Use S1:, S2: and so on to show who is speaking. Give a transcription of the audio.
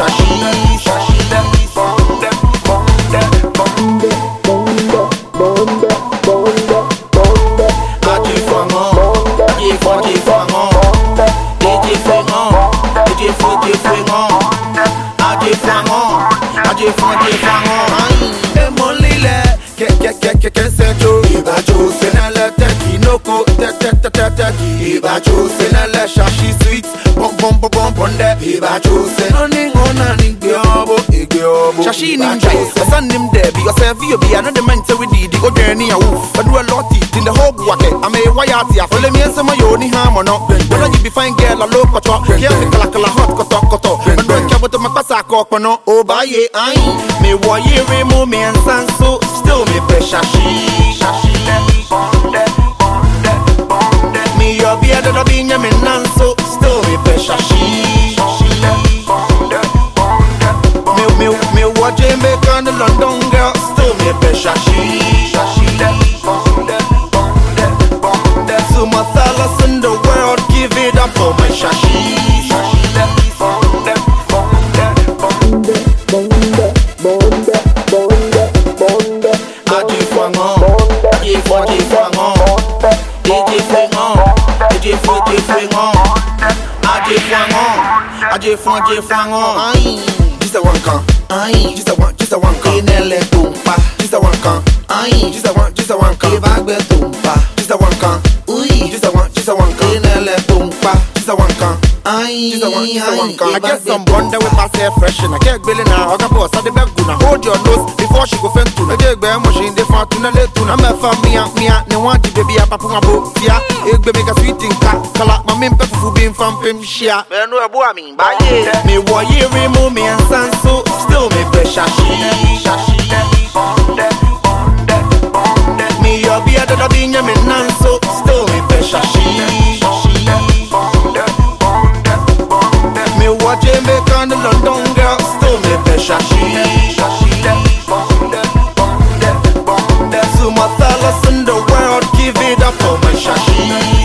S1: up for my shashi Aji Senele teki noko, te te te te teki. Ibajo senele shashi ni igbe obo. Shashi ni mjai, osan ni mdebi, osevi obi, I know the man say we did, go journey a woof. I do a lot it in the whole bucket. I'm a wayati, I follow me and some of you ni ham or not. When you be fine girl, I look at you. Kill me kala kala hot koto koto. And don't care what my pasa kok no. Oh Me me me wa Jamaica and the London girl. Still me pe shashi. Shashi To my fellas in the world, give it up for my shashi. Aji Fwangon, Aji Fwanji Fwangon, DJ Fwangon, DJ Fuji Fwangon, Aji Fwangon, Aji Fwanji Fwangon. Aye, just a one can. Aye, just a one, just a one can. Inele tumpa, just a one can. Aye, just a one, just a one a wanka. This a wanka. I get some wonder with my hair fresh and I get billy now. I got boss at the back guna. Hold your nose before she go fend tuna. Dig bear machine, they found tuna late tuna. I'm a fan, me and me and no one did baby up a punga book. Yeah, egg baby make a sweet thing cat. Kala, my mim pep for being from Pim Shia. Man, no, a boy, I mean, by me, want ye remove me and sanso. Still me pressure, she, she, Me, your beard, that I be in your men, so still me pressure, she. That's who my fellas in the world give it up for my shashi.